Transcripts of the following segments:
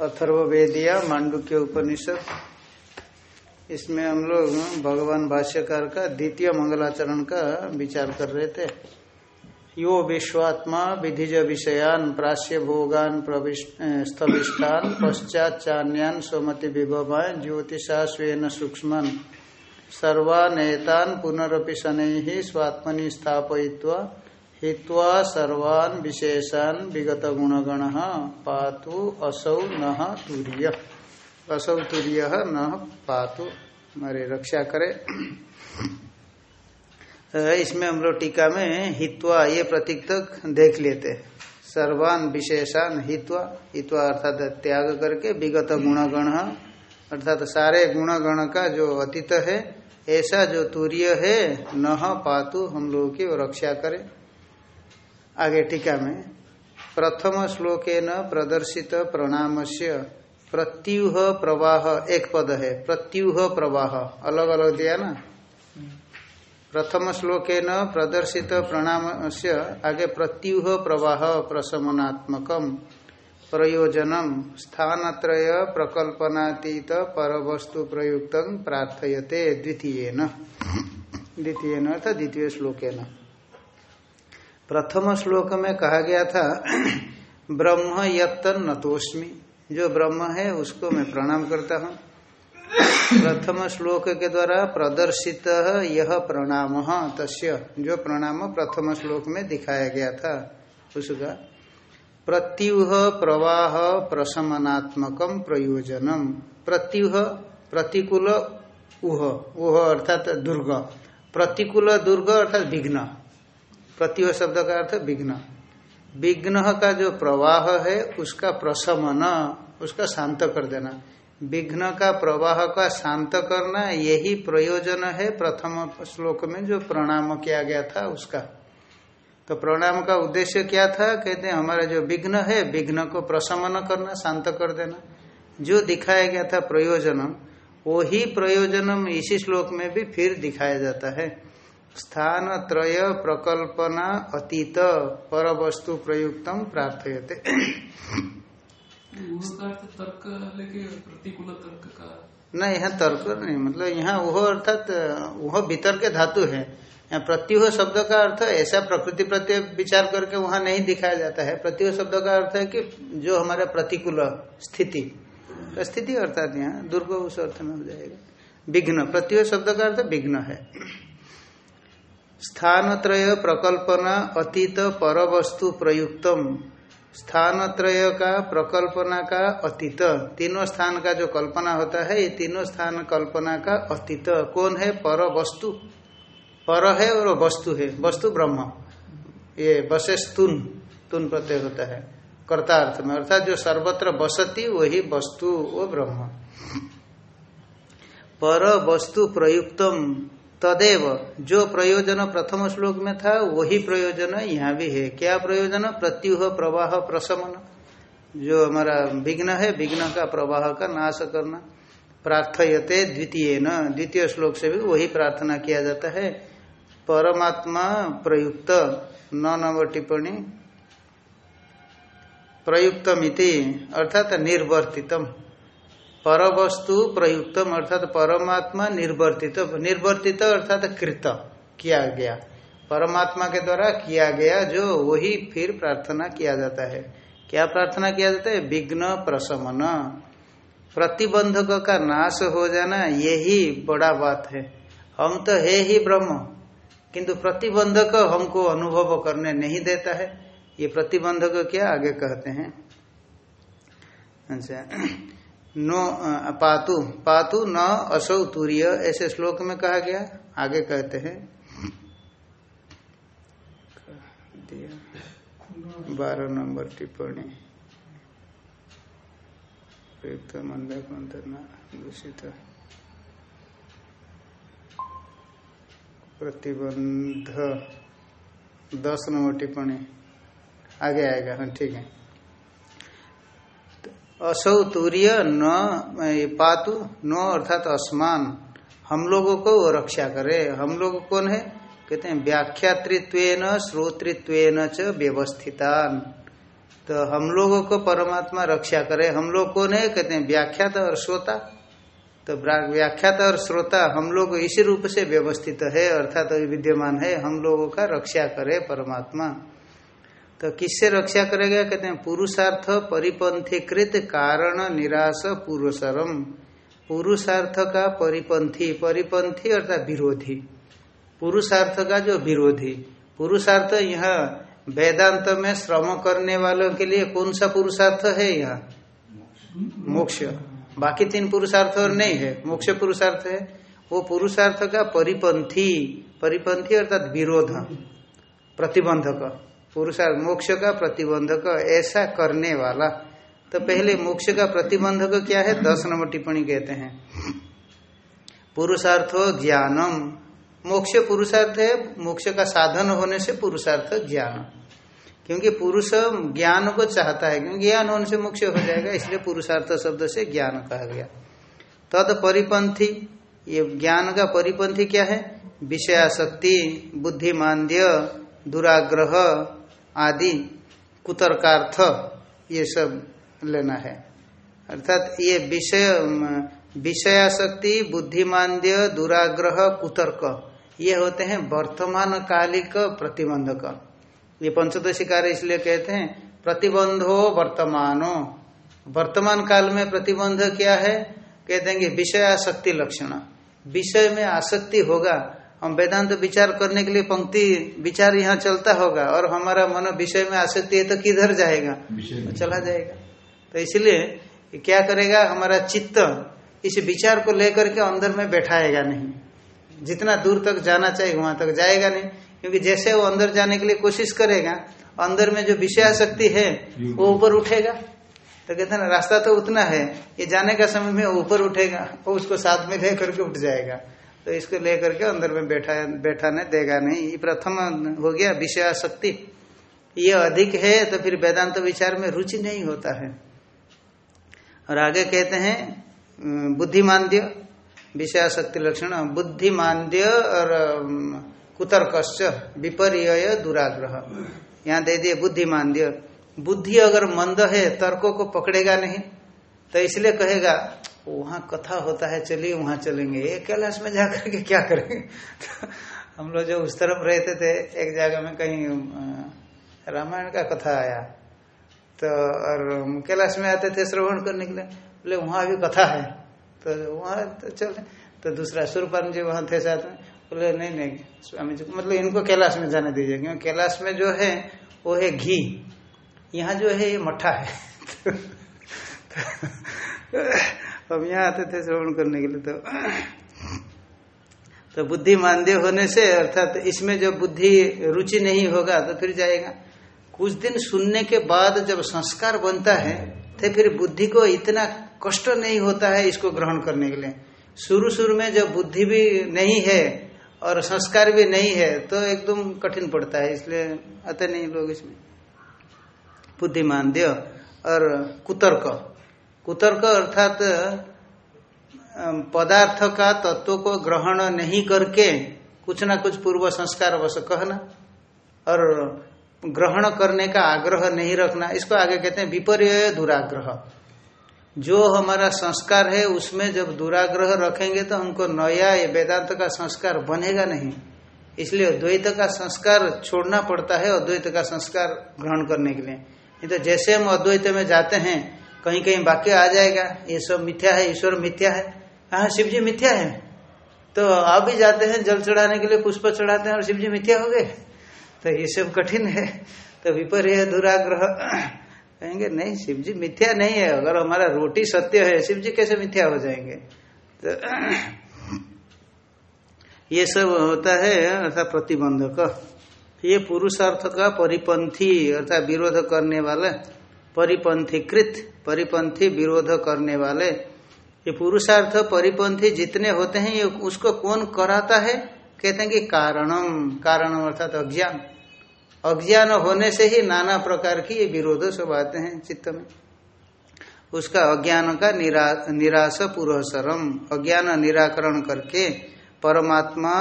अथर्वेदिया मांडुक्य उपनिषद। इसमें हम लोग भगवान भाष्यकार का द्वितीय मंगलाचरण का विचार कर रहे थे। यो विश्वात्मा विधिज विषयान प्राश्य भोगान स्थविष्टान पश्चात चान्यान सोमति विभवान ज्योतिषा स्वेन सूक्ष्म सर्वानेतान पुनरपि शनै स्वात्मनि स्थापयित्वा हित्वा सर्वान विशेषान विगत गुणगण पातु असौ न तुरीय। असौ तुरीय न पातु। हमारी रक्षा करे। इसमें हम लोग टीका में हित्वा ये प्रतीक तक देख लेते सर्वान विशेषान हित्वा हित्वा अर्थात त्याग करके विगत गुणगण अर्थात सारे गुणगण का जो अतीत है ऐसा जो तुरीय है न पातु हम लोगों की रक्षा करे। आगे टीका में, प्रथम श्लोके न प्रदर्शित प्रणाम से प्रत्यूह प्रवाह, एक पद है, प्रत्यूह प्रवाह अलग अलग दिया ना? प्रथम श्लोके न प्रदर्शित प्रणाम से आगे प्रत्यूह प्रवाह प्रशमनात्मक प्रयोजनम स्थानत्रय प्रकल्पनातीत परवस्तु प्रयुक्त प्रार्थयते द्वितीय द्वितीय अर्थात द्वितीय श्लोके न प्रथम श्लोक में कहा गया था, ब्रह्म यत्तन नतोस्मी जो ब्रह्म है, उसको मैं प्रणाम करता हूँ। प्रथम श्लोक के द्वारा प्रदर्शित यह प्रणाम, तस्य जो प्रणाम प्रथम श्लोक में दिखाया गया था, उसका प्रत्युह प्रवाह प्रशमनात्मक प्रयोजनम। प्रत्युह, प्रतिकूल उह। उह अर्थात दुर्ग। प्रतिकूल दुर्ग अर्थात विघ्न। प्रत्युह शब्द का अर्थ विघ्न। विघ्न का जो प्रवाह है, उसका प्रशमन, उसका शांत कर देना। विघ्न का प्रवाह का शांत करना, यही प्रयोजन है प्रथम श्लोक में जो प्रणाम किया गया था उसका। तो प्रणाम का उद्देश्य क्या था? कहते हैं हमारा जो विघ्न है विघ्न को प्रशमन करना शांत कर देना। जो दिखाया गया था प्रयोजन वही प्रयोजनम इसी श्लोक में भी फिर दिखाया जाता है। स्थान त्रय प्रकल्पना अतीत पर वस्तु प्रयुक्तम प्रार्थयते। तर्क लेके प्रतिकूल तर्क का? नहीं यहाँ तर्क नहीं मतलब यहाँ वह अर्थात वह भीतर के धातु है। प्रत्युह शब्द का अर्थ ऐसा प्रकृति प्रत्यय विचार करके वहाँ नहीं दिखाया जाता है। प्रत्युह शब्द का अर्थ है कि जो हमारा प्रतिकूल स्थिति स्थिति अर्थात यहाँ दुर्ग उस अर्थ में हो जाएगा। विघ्न, प्रत्युह शब्द का अर्थ विघ्न है। स्थानत्रय प्रकल्पना अतीत परवस्तु प्रयुक्तम। स्थानत्रय का प्रकल्पना का अतीत। तीनों स्थान का जो कल्पना होता है, ये तीनों स्थान कल्पना का अतीत। कौन है? पर वस्तु पर है और वस्तु है। वस्तु ब्रह्म। ये बसेस तुन तुन प्रत्यय होता है। कर्ता अर्थ में। अर्थात जो सर्वत्र बसती वही वस्तु वो ब्रह्म। पर वस्तु प्रयुक्तम तदेव। जो प्रयोजन प्रथम श्लोक में था, वही प्रयोजन यहाँ भी है। क्या प्रयोजन? प्रत्युह प्रवाह प्रशमन। जो हमारा विघ्न है, विघ्न का प्रवाह का नाश करना। प्रार्थयते द्वितीय न द्वितीय श्लोक से भी वही प्रार्थना किया जाता है। परमात्मा प्रयुक्त, नौ नंबर टिप्पणी। प्रयुक्तमिति, अर्थात निर्वर्तितम। पर वस्तु प्रयुक्तम, अर्थात परमात्मा निर्वर्तित। निर्वर्तित, अर्थात कृत, किया गया। परमात्मा के द्वारा किया गया जो, वही फिर प्रार्थना किया जाता है। क्या प्रार्थना किया जाता है? विघ्न प्रशमन। प्रतिबंधक का नाश हो जाना यही बड़ा बात है। हम तो है ही ब्रह्म। किंतु प्रतिबंधक हमको अनुभव करने नहीं देता है। ये प्रतिबंधक क्या आगे कहते हैं? अच्छा। नो पातु पातु न असौ तूर्य, ऐसे श्लोक में कहा गया। आगे कहते हैं। बारह नंबर टिप्पणी। दूषित। प्रतिबंध। दस नंबर टिप्पणी। आगे आएगा हाँ ठीक है। असौ तूर्य न पातु, न अर्थात असमान। हम लोगों को वो रक्षा करे। हम लोग कौन है? कहते हैं व्याख्यातृत्व श्रोतृत्व च व्यवस्थितान। तो हम लोगों को परमात्मा रक्षा करे। हम लोग कौन है? कहते हैं, व्याख्यात और श्रोता। तो व्याख्यात और श्रोता, हम लोग इसी रूप से व्यवस्थित है, अर्थात तो विद्यमान है, हम लोगों का रक्षा करे परमात्मा। तो किससे रक्षा करेगा कहते हैं, पुरुषार्थ परिपंथीकृत कारण निराश पुरुषरम पुरुषार्थ का परिपंथी परिपंथी अर्थात विरोधी। पुरुषार्थ का जो विरोधी। पुरुषार्थ यहाँ वेदांत में श्रम करने वालों के लिए कौन सा पुरुषार्थ है यहाँ? मोक्ष। बाकी तीन पुरुषार्थ और नहीं है। मोक्ष पुरुषार्थ है। वो पुरुषार्थ का परिपंथी परिपंथी अर्थात विरोध, प्रतिबंधक। पुरुषार्थ, मोक्ष का प्रतिबंधक, ऐसा करने वाला। तो पहले मोक्ष का प्रतिबंधक क्या है? दस नंबर टिप्पणी कहते हैं। पुरुषार्थो ज्ञानम। मोक्ष पुरुषार्थ है, मोक्ष का साधन होने से पुरुषार्थ ज्ञान क्योंकि पुरुष ज्ञान को चाहता है, क्योंकि ज्ञान होने से मोक्ष हो जाएगा, इसलिए पुरुषार्थ शब्द से ज्ञान कहा गया। तद परिपंथी, ये ज्ञान का परिपंथी क्या है? विषयाशक्ति बुद्धिमांद्य, दुराग्रह आदि, कुतर्कार्थ, ये सब लेना है। अर्थात ये विषय विषयाशक्ति बुद्धिमांद्य, दुराग्रह, कुतर्क, ये होते हैं वर्तमान कालिक प्रतिबंधक। ये पंचदशी कार्य इसलिए कहते हैं प्रतिबंधो वर्तमानो। वर्तमान काल में प्रतिबंध क्या है? कहते हैं कि विषय आसक्ति लक्षण। विषय में आसक्ति होगा। हम वेदांत तो विचार करने के लिए पंक्ति विचार यहाँ चलता होगा और हमारा मन विषय में आसक्ति है तो किधर जाएगा? तो चला जाएगा। तो इसलिए क्या करेगा? हमारा चित्त इस विचार को लेकर के अंदर में बैठाएगा नहीं। जितना दूर तक जाना चाहिए वहाँ तक जाएगा नहीं। क्योंकि जैसे वो अंदर जाने के लिए कोशिश करेगा अंदर में जो विषय शक्ति है वो ऊपर उठेगा। तो कहते ना रास्ता तो उतना है ये जाने का समय में ऊपर उठेगा वो उसको साथ में लेकर के उठ जाएगा। तो इसको लेकर के अंदर में बैठा बैठाने देगा नहीं। ये प्रथम हो गया विषय शक्ति ये अधिक है तो फिर वेदांत विचार में रुचि नहीं होता है। और आगे कहते हैं बुद्धिमांद्य विषय शक्ति लक्षण बुद्धिमांद्य और कुतर्कश्च विपर्य दुराग्रह। यहाँ दे दिए बुद्धिमांद्य बुद्धि अगर मंद है, तर्कों को पकड़ेगा नहीं तो इसलिए कहेगा, वहाँ कथा होता है, चलिए वहाँ चलेंगे। ये कैलाश में जाकर के क्या करेंगे? तो हम लोग जो उस तरफ़ रहते थे, एक जगह में कहीं रामायण का कथा आया। तो और कैलाश में आते थे, श्रवण करने के लिए। बोले, वहाँ भी कथा है। तो वहाँ तो चले तो दूसरा सुरपान जी वहाँ थे साथ में। बोले, नहीं नहीं, स्वामी जी मतलब इनको कैलाश में जाने दीजिए, क्योंकि कैलाश में जो है, वो है घी। यहाँ जो है, ये मठा है। अब यहाँ आते थे श्रवण करने के लिए तो तो बुद्धि मानदेय होने से, अर्थात तो इसमें जब बुद्धि रुचि नहीं होगा तो फिर जाएगा। कुछ दिन सुनने के बाद जब संस्कार बनता है तो फिर बुद्धि को इतना कष्ट नहीं होता है इसको ग्रहण करने के लिए। शुरू शुरू में जब बुद्धि भी नहीं है और संस्कार भी नहीं है तो एकदम कठिन पड़ता है, इसलिए आते नहीं लोग इसमें। बुद्धिमांद्य और कुतर्क। कुतर्क अर्थात पदार्थ का तत्व को ग्रहण नहीं करके कुछ ना कुछ पूर्व संस्कार अवश्य कहना और ग्रहण करने का आग्रह नहीं रखना। इसको आगे कहते हैं विपर्य दुराग्रह। जो हमारा संस्कार है, उसमें जब दुराग्रह रखेंगे तो हमको नया ये वेदांत का संस्कार बनेगा नहीं। इसलिए द्वैत का संस्कार छोड़ना पड़ता है अद्वैत का संस्कार ग्रहण करने के लिए। नहीं तो जैसे हम अद्वैत में जाते हैं कहीं कहीं वाक्य आ जाएगा, ये सब मिथ्या है, ईश्वर मिथ्या है। हाँ शिव जी मिथ्या है। तो आप भी जाते हैं जल चढ़ाने के लिए, पुष्प चढ़ाते हैं और शिव जी मिथ्या हो गए। तो ये सब कठिन है। तो विपर्य दुराग्रह कहेंगे, नहीं शिव जी मिथ्या नहीं है। अगर हमारा रोटी सत्य है शिव जी कैसे मिथ्या हो जाएँगे? तो ये सब होता है, अर्थात प्रतिबंधक। ये पुरुषार्थ का परिपंथी, अर्थात विरोध करने वाले, परिपंथीकृत, परिपंथी विरोध करने वाले। ये पुरुषार्थ परिपंथी जितने होते हैं, ये उसको कौन कराता है? कहते हैं कि कारणम, कारण अर्थात अज्ञान। अज्ञान होने से ही नाना प्रकार की ये विरोध सब आते हैं चित्त में। उसका अज्ञान का निरा, निराश पुरस्सरम अज्ञान निराकरण करके परमात्मा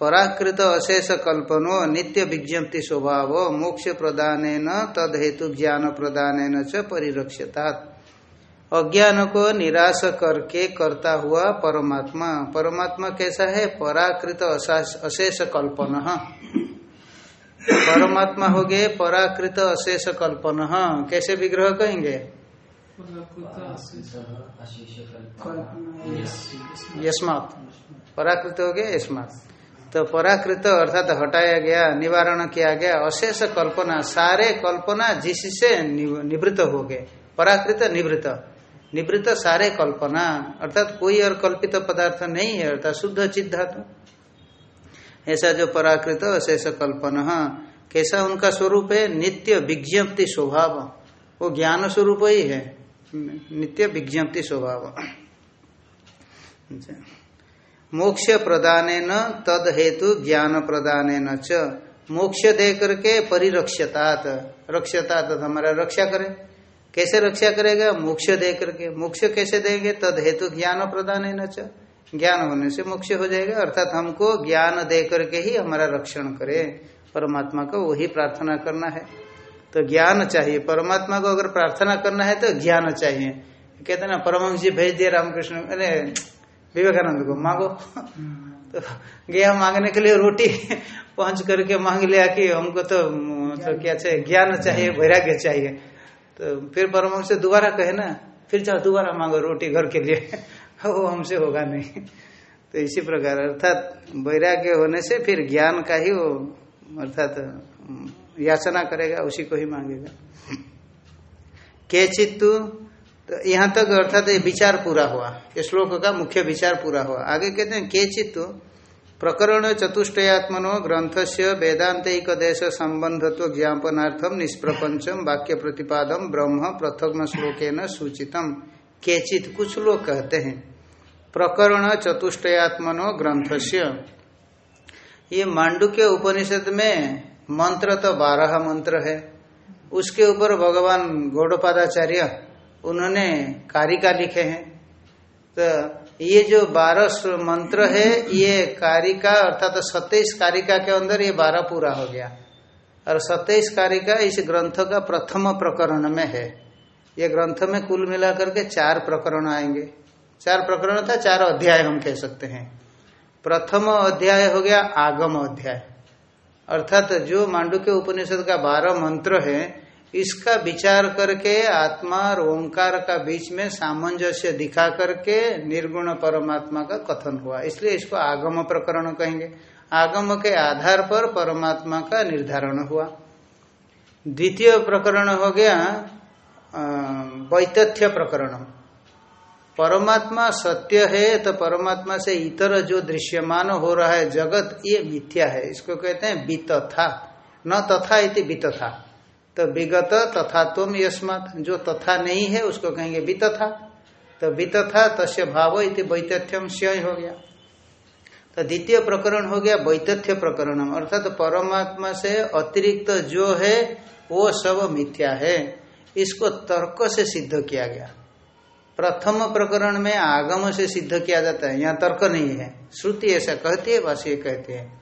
पराकृत अशेष कल्पनो नित्य विज्ञप्ति स्वभाव मोक्ष प्रदान तद हेतु ज्ञान प्रदान च परिरक्षता। अज्ञान को निराश करके करता हुआ परमात्मा। परमात्मा कैसा है? पराकृत अशेष कल्पन परमात्मा हो गए, पराकृत अशेष कल्पन। कैसे विग्रह कहेंगे? यस्मात। पराकृत हो गया यस्मात। तो पराकृत अर्थात हटाया गया, निवारण किया गया, अशेष कल्पना, सारे कल्पना जिससे निवृत्त हो गए। पराकृत निवृत्त। निवृत्त सारे कल्पना। अर्थात कोई और कल्पित पदार्थ नहीं है, अर्थात शुद्ध चित धातु ऐसा जो पराकृत अशेष कल्पना, कैसा उनका स्वरूप है? नित्य विज्ञप्ति स्वभाव। वो ज्ञान स्वरूप ही है। नित्य विज्ञप्ति स्वभाव। मोक्ष प्रदान तद हेतु ज्ञान प्रदान च। मोक्ष दे करके परिरक्षतात। रक्षतात हमारा रक्षा करे। कैसे रक्षा करेगा? मोक्ष दे करके। मोक्ष कैसे देंगे? तद हेतु ज्ञान प्रदान न ज्ञान होने से मोक्ष हो जाएगा अर्थात हमको ज्ञान दे करके ही हमारा रक्षण करे। परमात्मा को वही प्रार्थना करना है। तो ज्ञान चाहिए। परमात्मा को अगर प्रार्थना करना है तो ज्ञान चाहिए। कहते ना परमहंस जी भेज दिए रामकृष्ण। अरे विवेकानंद को मांगो। तो गया मांगने के लिए रोटी पहुँच करके मांग लिया कि हमको तो, तो क्या चाहिए? ज्ञान चाहिए वैराग्य चाहिए। तो फिर परमहंस से दोबारा कहे ना फिर चाहो दोबारा मांगो रोटी घर के लिए। वो हमसे होगा नहीं। तो इसी प्रकार, अर्थात वैराग्य होने से फिर ज्ञान का ही वो, अर्थात याचना करेगा, उसी को ही मांगेगा। के चित्तु तो यहाँ तक अर्थात ये विचार पूरा हुआ। ये श्लोक का मुख्य विचार पूरा हुआ। आगे कहते हैं के चित्तु प्रकरण चतुष्टयात्मनो ग्रंथ से वेदांतिक देश संबंधत्व ज्ञापनार्थम निष्प्रपंचम वाक्य प्रतिपादम ब्रह्म प्रथम श्लोक सूचितम। केचित कुछ लोग कहते हैं, प्रकरण चतुष्टयात्मनो ग्रंथ से ये मांडुक्य उपनिषद में मंत्र तो बारह मंत्र है। उसके ऊपर भगवान गौड़पादाचार्य, उन्होंने कारिका लिखे हैं। तो ये जो बारह मंत्र है, ये कारिका अर्थात तो सत्ताईस कारिका के अंदर ये बारह पूरा हो गया। और सत्ताईस कारिका इस ग्रंथ का प्रथम प्रकरण में है। ये ग्रंथ में कुल मिलाकर के चार प्रकरण आएँगे। चार प्रकरण था, चार अध्याय हम कह सकते हैं। प्रथम अध्याय हो गया, आगम अध्याय। अर्थात तो जो मांडू के उपनिषद का बारह मंत्र है, इसका विचार करके आत्मा और ओंकार का बीच में सामंजस्य दिखा करके निर्गुण परमात्मा का कथन हुआ। इसलिए इसको आगम प्रकरण कहेंगे। आगम के आधार पर परमात्मा का निर्धारण हुआ। द्वितीय प्रकरण हो गया वैतथ्य प्रकरण। परमात्मा सत्य है तो परमात्मा से इतर जो दृश्यमान हो रहा है जगत, ये मिथ्या है। इसको कहते हैं बीतथा न तथा इति बीतथा तो विगत तथा तुम यस्मात। जो तथा नहीं है, उसको कहेंगे बीतथा तो बीतथा तस्य भाव इति वैतथ्यम श्य हो गया। तो द्वितीय प्रकरण हो गया वैतथ्य प्रकरण। अर्थात तो परमात्मा से अतिरिक्त जो है, वो सब मिथ्या है। इसको तर्क से सिद्ध किया गया। प्रथम प्रकरण में आगम से सिद्ध किया जाता है, यहाँ तर्क नहीं है। श्रुति ऐसा कहती है, बस ये कहते हैं।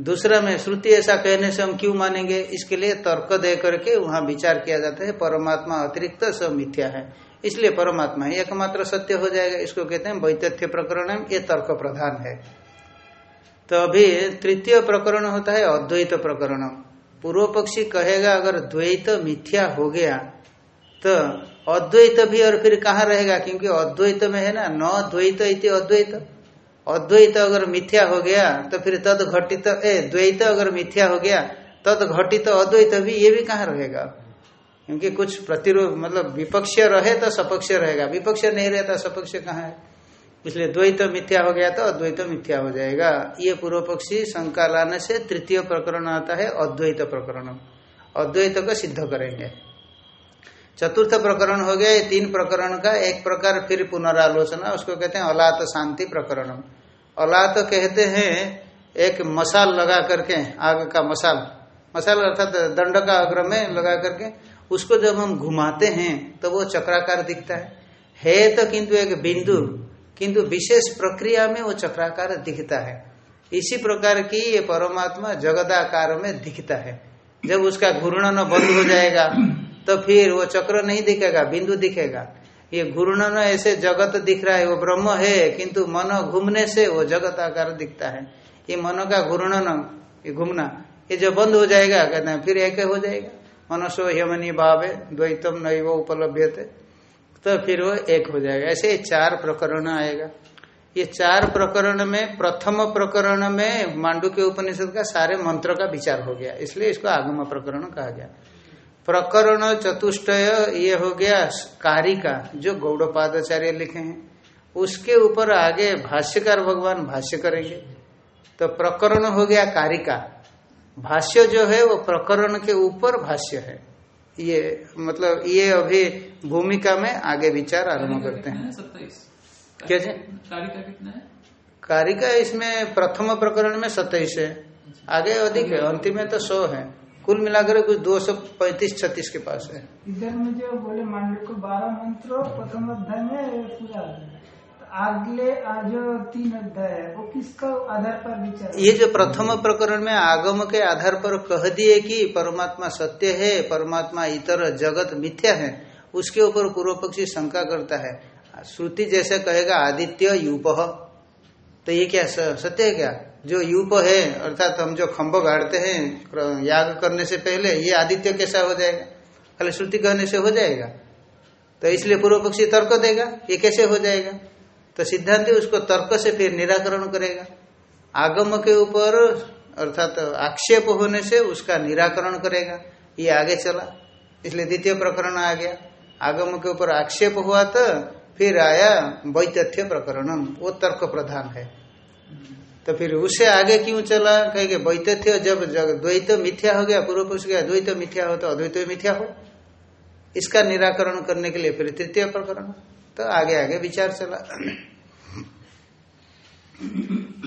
दूसरा में श्रुति ऐसा कहने से हम क्यों मानेंगे? इसके लिए तर्क दे करके वहाँ विचार किया जाता है, परमात्मा अतिरिक्त सब मिथ्या है। इसलिए परमात्मा ही एकमात्र सत्य हो जाएगा, इसको कहते हैं वैतथ्य प्रकरण, ये तर्क प्रधान है। तो अभी तृतीय प्रकरण होता है, अद्वैत प्रकरण। पूर्व पक्षी कहेगा, अगर द्वैत मिथ्या हो गया तो अद्वैत भी और फिर कहाँ रहेगा? क्योंकि अद्वैत में है ना, न द्वैत इति अद्वैत। अद्वैत अगर मिथ्या हो गया तो फिर तद घटित ए, द्वैत अगर मिथ्या हो गया, तद घटित अद्वैत भी ये भी कहाँ रहेगा? क्योंकि कुछ प्रतिरोध मतलब विपक्ष रहे तो सपक्ष रहेगा। विपक्ष नहीं रहता सपक्ष कहाँ है? इसलिए द्वैत मिथ्या हो गया तो अद्वैत मिथ्या हो जाएगा। ये पूर्व पक्षी शंका लाने से तृतीय प्रकरण आता है, अद्वैत प्रकरण। अद्वैत को सिद्ध करेंगे। चतुर्थ प्रकरण हो गया, ये तीन प्रकरण का, एक प्रकार फिर पुनरालोचना, उसको कहते हैं अलात शांति प्रकरण अलात कहते हैं, एक मसाल लगा करके, आग का मसाल। मसाल अर्थात दंड का अग्र में लगा करके, उसको जब हम घुमाते हैं तो वो चक्राकार दिखता है। है तो किंतु एक बिंदु, किंतु विशेष प्रक्रिया में वो चक्राकार दिखता है। इसी प्रकार की ये परमात्मा जगदाकार में दिखता है। जब उसका घूर्णन बंद हो जाएगा तो फिर वो चक्र नहीं दिखेगा, बिंदु दिखेगा। ये घूर्णन ऐसे जगत दिख रहा है, वो ब्रह्म है, किंतु मन घूमने से वो जगत आकार दिखता है। ये मन का घूर्णन, ये घूमना, ये जो बंद हो जाएगा, कहते हैं, फिर एक हो जाएगा। मनसो यमनी भाव, द्वैतम उपलब्ध तो फिर वो एक हो जाएगा। ऐसे चार प्रकरण आएगा। ये चार प्रकरण में, प्रथम प्रकरण में मांडू के उपनिषद का सारे मंत्र का विचार हो गया। इसलिए इसको आगम प्रकरण कहा गया। प्रकरण चतुष्टय ये हो गया कारिका जो गौड़पादाचार्य लिखे हैं। उसके ऊपर आगे भाष्यकार भगवान भाष्य करेंगे। तो प्रकरण हो गया कारिका। भाष्य जो है वो प्रकरण के ऊपर भाष्य है। ये मतलब ये अभी भूमिका में आगे विचार आरंभ करते हैं। सत्ताईस। क्या कारिका कितना है? कारिका इसमें प्रथम प्रकरण में सत्ताईस है। आगे अधिक है अंतिम में तो सौ है। कुल मिलाकर कुछ दो सौ पैंतीस छत्तीस के पास है। इधर में जो बोले मांडव को बारह मंत्र प्रथम अध्याय में पूरा तो अगले जो तीन अध्याय है वो किसका आधार पर विचार ये जो प्रथम प्रकरण में आगम के आधार पर कह दिए कि परमात्मा सत्य है परमात्मा इतर जगत मिथ्या है उसके ऊपर पूर्व पक्षी शंका करता है। श्रुति जैसे कहेगा आदित्य यूप तो ये क्या सत्य है क्या? जो यूप है, अर्थात हम जो खम्भ गाड़ते हैं, याग करने से पहले, ये आदित्य कैसा हो जाएगा? खाली श्रुति कहने से हो जाएगा। तो इसलिए पूर्व पक्षी तर्क देगा, ये कैसे हो जाएगा? तो सिद्धांत उसको तर्क से फिर निराकरण करेगा। आगम के ऊपर, अर्थात आक्षेप होने से उसका निराकरण करेगा। ये आगे चला। इसलिए द्वितीय प्रकरण आ गया। आगम के ऊपर आक्षेप हुआ तो फिर आया वैतथ्य प्रकरणम। वो तर्क प्रधान है। तो फिर उससे आगे क्यों चला? कहेंगे वैतथ्य जब द्वैत मिथ्या हो गया, पूर्व पुरुष गया, द्वैत मिथ्या हो तो अद्वैत मिथ्या हो। इसका निराकरण करने के लिए फिर तृतीय प्रकरण। तो आगे आगे विचार चला।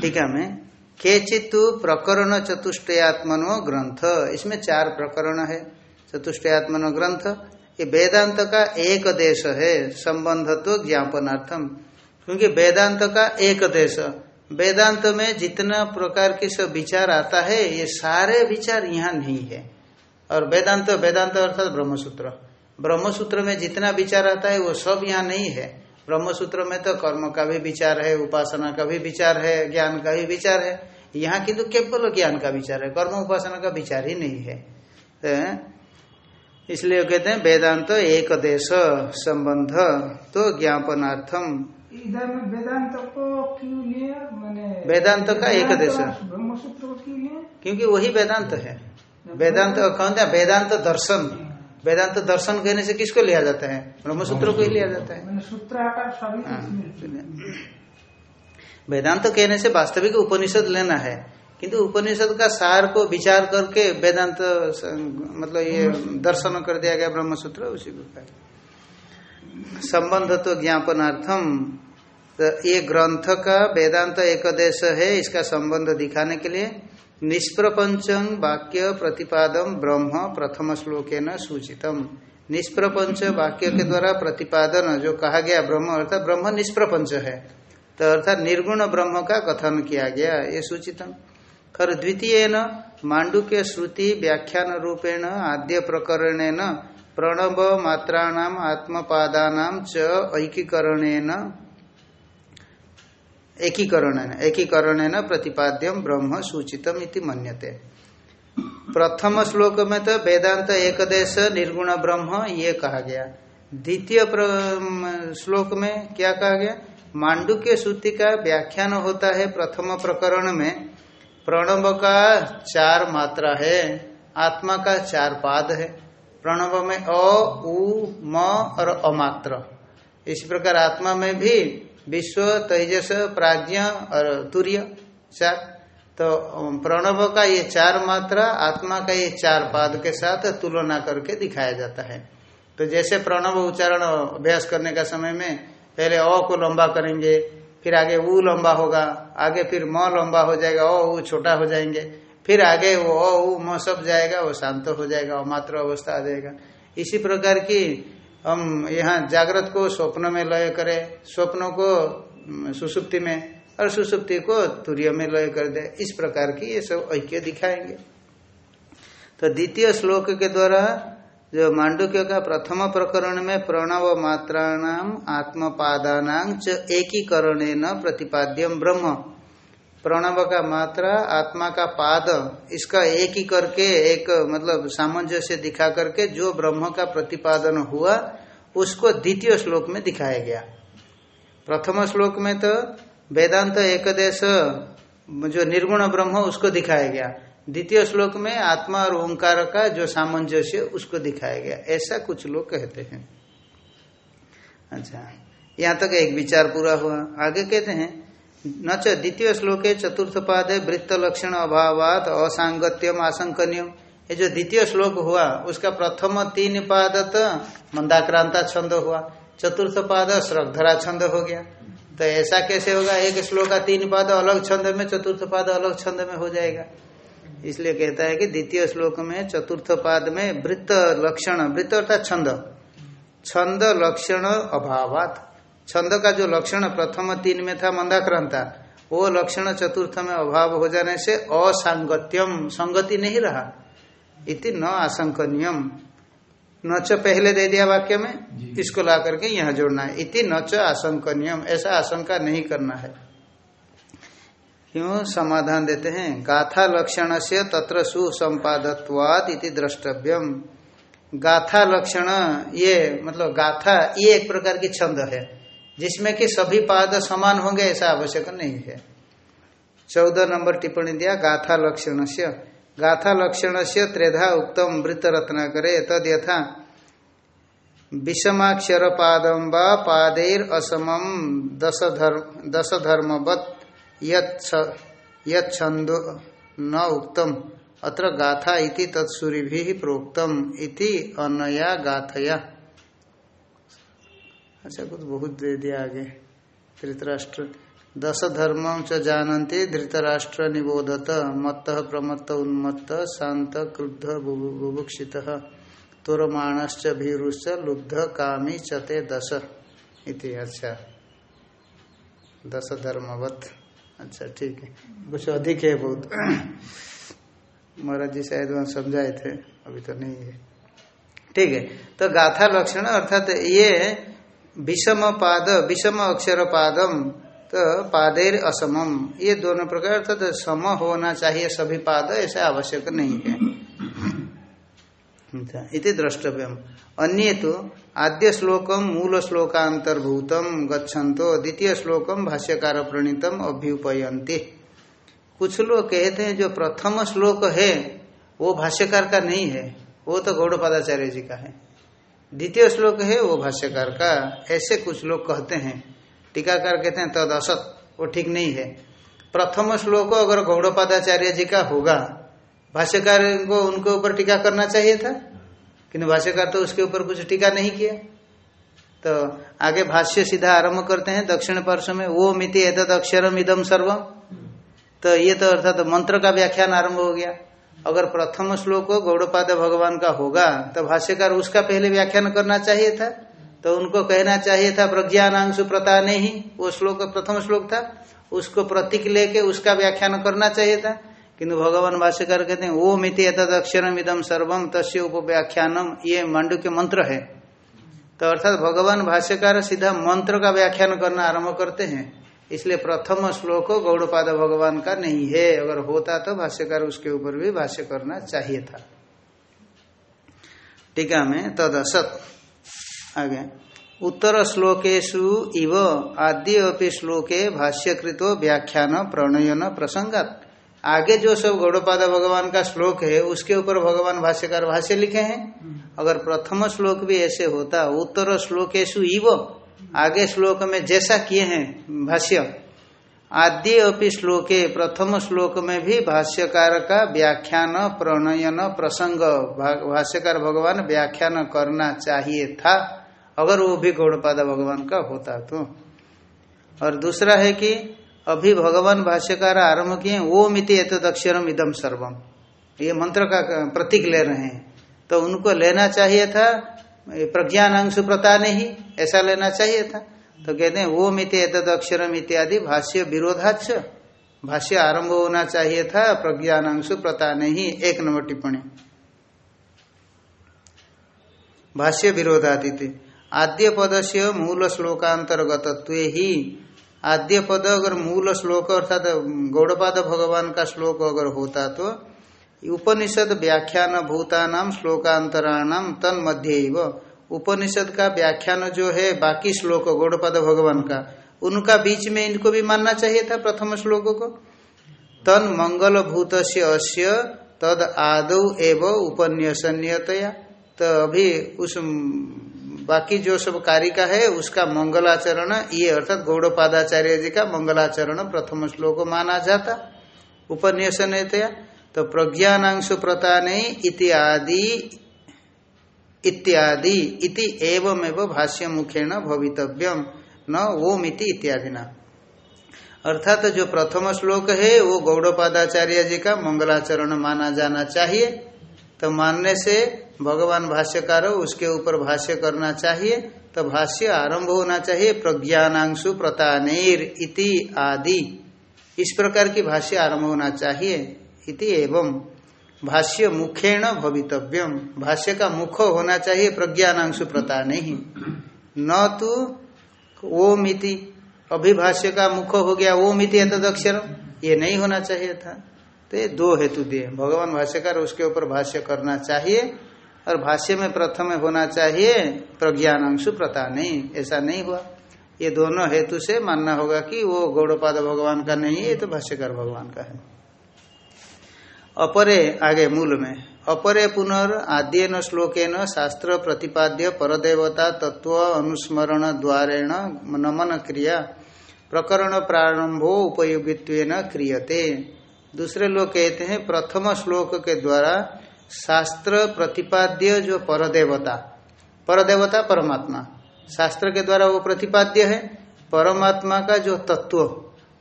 टीका में। केचितु प्रकरण चतुष्टयात्मनो ग्रंथ। इसमें चार प्रकरण है। चतुष्टयात्मनो ग्रंथ। ये वेदांत का एक देश है, संबंधत्व ज्ञापनार्थम। क्योंकि वेदांत का एक देश वेदांत में जितना प्रकार के सब विचार आता है, ये सारे विचार यहाँ नहीं है। और वेदांत वेदांत अर्थात ब्रह्मसूत्र। ब्रह्मसूत्र में जितना विचार आता है, वो सब यहाँ नहीं है। ब्रह्मसूत्र में तो कर्म का भी विचार है, उपासना का भी विचार है, ज्ञान का भी विचार है। यहाँ किंतु केवल ज्ञान का विचार है, कर्म, उपासना का विचार ही नहीं है। तो इसलिए कहते हैं, वेदांत एक देश संबंध तो ज्ञापनार्थम इधर में वेदांत को क्यों लिए मैंने वेदांत का एक देश ब्रह्मसूत्र को क्यों लिए क्योंकि वही वेदांत है। वेदांत कौन था? वेदांत दर्शन। वेदांत दर्शन कहने से किसको लिया जाता है? ब्रह्मसूत्र को ही लिया जाता है। सूत्र सभी हाँ, वेदांत कहने से वास्तविक उपनिषद लेना है। किंतु उपनिषद का सार को विचार करके वेदांत मतलब ये दर्शन कर दिया गया ब्रह्मसूत्र उसी को संबंध तो ज्ञापनार्थम। तो ये ग्रंथ का वेदांत एक देश है, इसका संबंध दिखाने के लिए निष्प्रपंचम वाक्य प्रतिपादम ब्रह्म प्रथम श्लोक न सूचितम। निष्प्रपंच वाक्य के द्वारा प्रतिपादन, जो कहा गया ब्रह्म, अर्थात ब्रह्म निष्प्रपंच है। तो अर्थात निर्गुण ब्रह्म का कथन किया गया, ये सूचितम। खर द्वितीय न मांडू के श्रुति व्याख्यान रूपेण, आद्य प्रकरण प्रणव मात्राणाम, आत्मपादानाम च ऐकीकरण एकीकरण एकीकरण प्रतिपाद्यम ब्रह्म सूचितम इति मन्यते। प्रथम श्लोक में तो वेदांत एक देश निर्गुण ब्रह्म, ये कहा गया। द्वितीय श्लोक में क्या कहा गया? मांडू के सूति का व्याख्यान होता है प्रथम प्रकरण में। प्रणव का चार मात्रा है, आत्मा का चार पाद है। प्रणव में अ, उ, म और अमात्र। इस प्रकार आत्मा में भी विश्व, तेजस, प्राज्ञ और तुर्य, चार। तो प्रणव का ये चार मात्रा, आत्मा का ये चार पाद के साथ तुलना करके दिखाया जाता है। तो जैसे प्रणव उच्चारण अभ्यास करने का समय में पहले अ को लंबा करेंगे, फिर आगे ऊ लंबा होगा, आगे फिर म लंबा हो जाएगा, अ ऊ छोटा हो जाएँगे। फिर आगे वो ऊ, म, सब जाएगा, वो शांत हो जाएगा, अमात्र अवस्था आ जाएगा। इसी प्रकार की हम यहाँ जागृत को स्वप्न में लय करें, स्वप्नों को सुसुप्ति में, और सुसुप्ति को तुर्य में लय कर दे, इस प्रकार की ये सब ऐक्य दिखाएँगे। तो द्वितीय श्लोक के द्वारा जो मांडुक्य का प्रथम प्रकरण में प्रणव मात्राणाम आत्मपादानां च एकीकरण न प्रतिपाद्यम ब्रह्म। प्रणव का मात्रा, आत्मा का पाद, इसका एक ही करके, एक मतलब सामंजस्य दिखा करके जो ब्रह्म का प्रतिपादन हुआ, उसको द्वितीय श्लोक में दिखाया गया। प्रथम श्लोक में तो वेदांत एकदेश, जो निर्गुण ब्रह्म, उसको दिखाया गया। द्वितीय श्लोक में आत्मा और ओंकार का जो सामंजस्य, उसको दिखाया गया। ऐसा कुछ लोग कहते हैं। अच्छा यहाँ तक एक विचार पूरा हुआ। आगे कहते हैं न च द्वितीय श्लोक चतुर्थ पाद वृत्त लक्षण अभावात असांगत्यम आशंकन्यम ये जो द्वितीय श्लोक हुआ, उसका प्रथम तीन पाद तो मंदाक्रांता छंद हुआ, चतुर्थ पाद श्रद्धरा छंद हो गया। तो ऐसा कैसे होगा? एक श्लोक का तीन पाद अलग छंद में, चतुर्थ पाद अलग छंद में हो जाएगा। इसलिए कहता है कि द्वितीय श्लोक में चतुर्थ पाद में वृत्त लक्षण वृत्त अर्थात छंद। छंद लक्षण अभावात। छंद का जो लक्षण प्रथम तीन में था मंदाक्रांता वो लक्षण चतुर्थ में अभाव हो जाने से असांगत्यम संगति नहीं रहा। इति न आशंकनियम न च पहले दे दिया वाक्य में इसको ला करके यहाँ जोड़ना है। इति न च आशंकनियम ऐसा आशंका नहीं करना है। क्यों? समाधान देते हैं। गाथा लक्षण से तत्र सुसंपादत्वाद इति द्रष्टव्यम। गाथा लक्षण ये मतलब गाथा ये एक प्रकार की छंद है। जिसमें कि सभी पाद समान होंगे ऐसा आवश्यक नहीं है। चौदह नंबर टिप्पणी दिया, गाथा लक्षण से गाथा लक्षण से त्रेधा उक्तम वृत्त रत्न करे, तद यथा। विषमाक्षर पादम व पादेर असमम दस धर्म दस धर्मवत न उक्तम अत्र गाथा इति तत्सूरी भी प्रोक्तम इति अनया गाथया। अच्छा कुछ बहुत दे दिया आगे। धृतराष्ट्र, दस धर्म च जानते धृतराष्ट्र निबोधत, मत्त प्रमत्त उन्मत्त शांत क्रुद्ध बुभुक्षित, तुरमाणश्च भीरुश्च, लुब्ध कामी चते दश इति। अच्छा दस धर्मवत। अच्छा ठीक है। कुछ अधिक है बहुत। महाराज जी शायद वहाँ समझाए थे, अभी तो नहीं है। ठीक है तो गाथा लक्षण अर्थात ये विषम पाद विषम अक्षर पादम तो पादेर असमम। ये दोनों प्रकार अर्थात सम होना चाहिए, सभी पाद, ऐसा आवश्यक नहीं है। इति द्रष्टव्यम। अन्य तो आद्य श्लोकम मूल श्लोकांतर्भूतम गच्छन्तो, द्वितीय श्लोकम भाष्यकार प्रणीतम अभ्युपयंती कुछ लोग कहते हैं, जो प्रथम श्लोक है, वो भाष्यकार का नहीं है, वो तो गौड़ गौड़पादाचार्य जी का है। द्वितीय श्लोक है वो भाष्यकार का। ऐसे कुछ लोग कहते हैं। टीकाकार कहते हैं, तद असत, वो ठीक नहीं है। प्रथम श्लोक अगर गौड़पादाचार्य जी का होगा, भाष्यकार को उनके ऊपर टीका करना चाहिए था? किन्तु भाष्यकार तो उसके ऊपर कुछ टीका नहीं किया। तो आगे भाष्य सीधा आरंभ करते हैं, दक्षिण पार्श्व में, वो मिति एतद अक्षरम इदम सर्वम तो ये तो अर्थात तो मंत्र का व्याख्यान आरंभ हो गया। अगर प्रथम श्लोक गौड़पाद भगवान का होगा तो भाष्यकार उसका पहले व्याख्यान करना चाहिए था। तो उनको कहना चाहिए था, प्रज्ञानांशु प्रता ने ही। वो श्लोक, प्रथम श्लोक था। उसको प्रतीक लेके उसका व्याख्यान करना चाहिए था। किंतु भगवान भाष्यकार कहते हैं, ओम मिति एतद अक्षरम इदम सर्वम तस्य उप व्याख्यानम ये मांडू के मंत्र है। तो अर्थात भगवान भाष्यकार सीधा मंत्र का व्याख्यान करना आरंभ करते हैं। इसलिए प्रथम श्लोक गौड़पाद भगवान का नहीं है। अगर होता तो भाष्यकार उसके ऊपर भी भाष्य करना चाहिए था। टीका में तद असत आगे। उत्तर श्लोकेशु इव आद्य अपनी श्लोके भाष्यकृतो व्याख्यान प्रणयन प्रसंगात। आगे जो सब गौड़पाद भगवान का श्लोक है उसके ऊपर भगवान भाष्यकार भाष्य लिखे हैं। अगर प्रथम श्लोक भी ऐसे होता उत्तर श्लोकेशु इव आगे श्लोक में जैसा किए हैं, भाष्य। आदि अपनी श्लोके, प्रथम श्लोक में भी भाष्यकार का व्याख्यान, प्रणयन, प्रसंग भाष्यकार भगवान व्याख्यान करना चाहिए था, अगर वो भी गौड़पादा भगवान का होता तो। और दूसरा है कि, अभी भगवान भाष्यकार आरंभ किए वो मिति अक्षरम इदम सर्वम। ये मंत्र का, प्रतीक ले रहे हैं। तो उनको लेना चाहिए था प्रज्ञान अंश प्रता नहीं, ऐसा लेना चाहिए था। तो कहते हैं, वो मित एतद अक्षरम इत्यादि भाष्य विरोधाच भाष्य आरंभ होना चाहिए था, प्रज्ञानांशु प्रता नहीं, एक नंबर टिप्पणी। भाष्य विरोधादिति आद्य पद से मूल श्लोकांतर्गत ही आद्य पद अगर मूल श्लोक अर्थात, गौड़पाद भगवान का श्लोक अगर होता तो उपनिषद व्याख्यान भूतानाम श्लोकांतराणाम तन मध्य उपनिषद का व्याख्यान जो है, बाकी श्लोक गौड़पाद भगवान का, उनका बीच में इनको भी मानना चाहिए था प्रथम श्लोक को? तन मंगल भूत से अश्य तद आदौ एव उपन्यासनीयतया तो अभी उस बाकी जो सब कारिका है, उसका मंगलाचरण, ये अर्थात गौड़पादाचार्य जी का मंगलाचरण प्रथम श्लोक माना जाता। उपन्यासनीयतया तो प्रज्ञानांशु प्रताने इत्यादि इत्यादि, इति एवं एवं भाष्य मुखेन भवितव्यम। न ओमिति इत्यादि ना अर्थात जो प्रथम श्लोक है, वो गौड़पादाचार्य जी का मंगलाचरण माना जाना चाहिए। तो मानने से भगवान भाष्यकार उसके ऊपर भाष्य करना चाहिए। तो भाष्य आरंभ होना चाहिए, प्रज्ञानांशु प्रतानेर इति आदि। इस प्रकार की भाष्य आरंभ होना चाहिए। इति एवं। भाष्य मुखेण भवितव्यम। भाष्य का मुख होना चाहिए प्रज्ञानांशु प्रता नहीं। न तो ओम इति। अभिभाष्य का मुख हो गया ओम इति अक्षर ये नहीं होना चाहिए था। तो ये दो हेतु दिए। भगवान भाष्यकार उसके ऊपर भाष्य करना चाहिए और भाष्य में प्रथम होना चाहिए प्रज्ञानांशु प्रता नहीं। ऐसा नहीं हुआ। ये दोनों हेतु से मानना होगा कि वो गौड़पाद भगवान का नहीं है तो भाष्यकार भगवान का है। अपरे आगे मूल में, अपरे पुनर् आद्यन श्लोकेन शास्त्र प्रतिपाद्य परदेवता तत्व अनुस्मरण द्वारेण नमन क्रिया, प्रकरण प्रारंभो उपयोगित्व क्रियते। दूसरे लोग कहते हैं, प्रथम श्लोक के द्वारा शास्त्र प्रतिपाद्य जो परदेवता परदेवता परमात्मा, शास्त्र के द्वारा वो प्रतिपाद्य है, परमात्मा का जो तत्व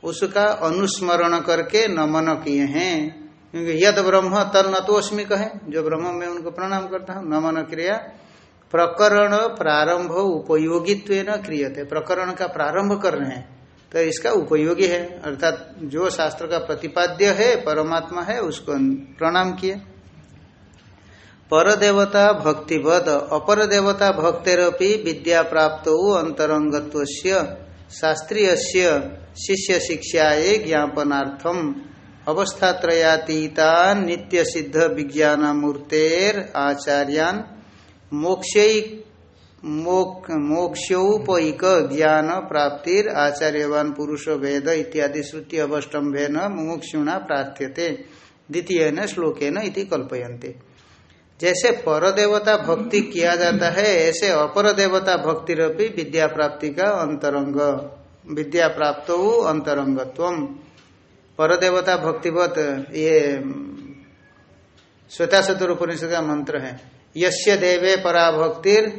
उसका अनुस्मरण करके नमन किए हैं। क्योंकि यद ब्रह्म तन नतोस्मी कहे, जो ब्रह्म में उनको प्रणाम करता हूँ, नमन क्रिया, प्रकरण प्रारंभ उपयोगित्व न क्रियते। प्रकरण का प्रारंभ कर रहे हैं तो इसका उपयोगी है। अर्थात जो शास्त्र का प्रतिपाद्य है, परमात्मा है, उसको प्रणाम किए पर देवता भक्तिवद अपर देवता भक्तिरपि विद्या प्राप्त अंतरंगत्व शास्त्रीय शिष्य शिक्षाए ज्ञापनार्थम। अवस्थात्रयातीता नित्य सिद्ध विज्ञान मूर्तेर आचार्यान मोक्ष मोक्षोपक ज्ञान प्राप्तिर आचार्यवान पुरुष वेद इत्यादि श्रुति अवस्टम्भेन मुमुक्षुणा प्रार्थ्यते। द्वितीय न श्लोकेन कल्पयन्ते। जैसे पर भक्ति किया जाता है, ऐसे अपर देवता भक्ति विद्या प्राप्ति का अंतरंग विद्या प्राप्त अंतरंगत्वम। परदेवता भक्तिवत ये श्वेता शत्रु उपनिषद का मंत्र है। यश्य देवे पराभक्तिर,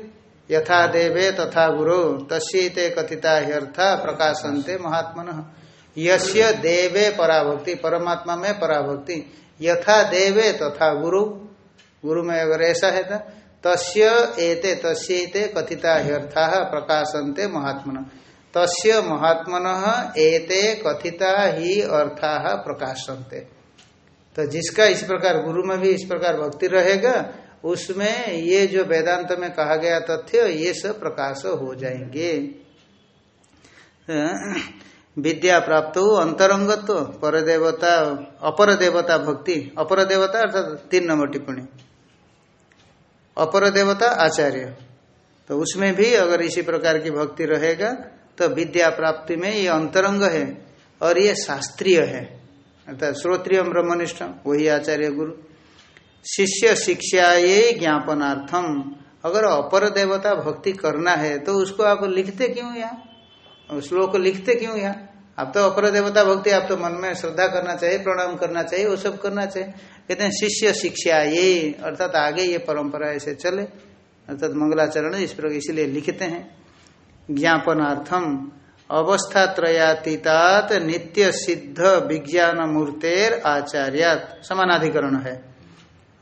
यथा देवे तथा गुरु तस्ते कथिता ह्यर्था प्रकाशनते महात्मन। यश्य देवे पराभक्ति, परमात्मा में पराभक्ति, यथा देवे तथा गुरु गुरु में अगर ऐसा है तो तस्य एते तस्ते कथिता ह्यर्था प्रकाशनते महात्मन। तस्य महात्मन एते कथिता ही अर्था प्रकाशनते। तो जिसका इस प्रकार गुरु में भी इस प्रकार भक्ति रहेगा, उसमें ये जो वेदांत में कहा गया तथ्य, ये सब प्रकाश हो जाएँगे। विद्या प्राप्त हो, अंतरंगत्व पर देवता अपर देवता भक्ति अपर देवता अर्थात तीन नंबर टिप्पणी। अपर देवता आचार्य। तो उसमें भी अगर इसी प्रकार की भक्ति रहेगा तो विद्या प्राप्ति में ये अंतरंग है और ये शास्त्रीय है। अर्थात श्रोत्रिय ब्रह्मनिष्ठ, वही आचार्य गुरु। शिष्य शिक्षा ये ज्ञापनार्थम अगर अपर देवता भक्ति करना है तो उसको आप लिखते क्यों यहाँ? श्लोक लिखते क्यों यहाँ? आप तो अपर देवता भक्ति, आप तो मन में श्रद्धा करना चाहिए, प्रणाम करना चाहिए, वो सब करना चाहिए। कहते हैं, शिष्य शिक्षा ये अर्थात आगे ये परंपरा ऐसे चले, अर्थात मंगलाचरण इस प्रकार इसलिए लिखते हैं। ज्ञापनार्थम अवस्था त्रयातीतात नित्य सिद्ध विज्ञान मूर्तेर आचार्यात समानाधिकरण है।